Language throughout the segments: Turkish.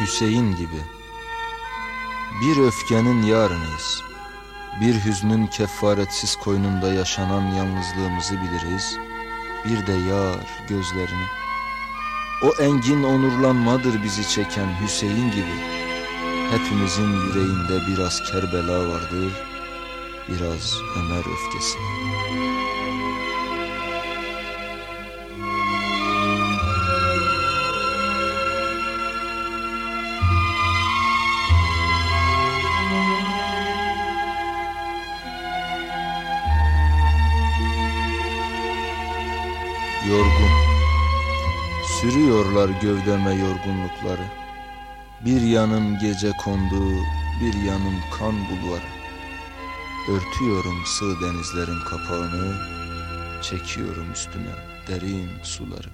Hüseyin gibi. Bir öfkenin yarınıyız. Bir hüznün kefaretsiz koynunda yaşanan yalnızlığımızı biliriz. Bir de yar gözlerini. O engin onurlanmadır bizi çeken Hüseyin gibi. Hepimizin yüreğinde biraz Kerbela vardır Biraz Ömer öfkesi Yorgun. Sürüyorlar gövdeme yorgunlukları. Bir yanım gece kondu Bir yanım kan bulvarı. Örtüyorum sığ denizlerin kapağını Çekiyorum üstüne derin suları.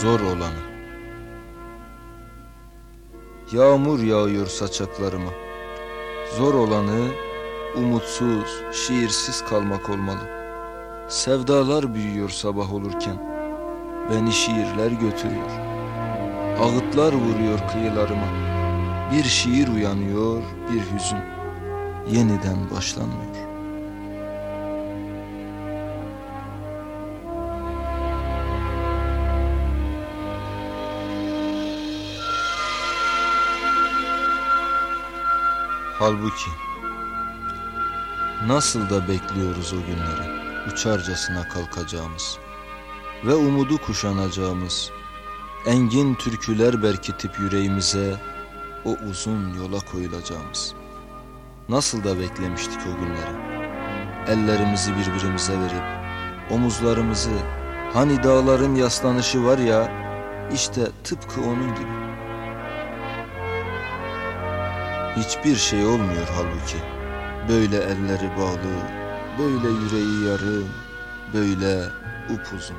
Zor olanı Yağmur yağıyor saçaklarıma. Zor olanı umutsuz, şiirsiz kalmak olmalı. Sevdalar büyüyor sabah olurken. Beni şiirler götürüyor. Ağıtlar vuruyor kıyılarıma. Bir şiir uyanıyor, bir hüzün. Yeniden başlanmıyor. Halbuki nasıl da bekliyoruz o günleri uçarcasına kalkacağımız ve umudu kuşanacağımız engin türküler berkitip yüreğimize o uzun yola koyulacağımız. Nasıl da beklemiştik o günleri. Ellerimizi birbirimize verip omuzlarımızı hani dağların yaslanışı var ya işte tıpkı onun gibi. Hiçbir şey olmuyor halbuki. Böyle elleri bağlı, böyle yüreği yarım, böyle upuzun.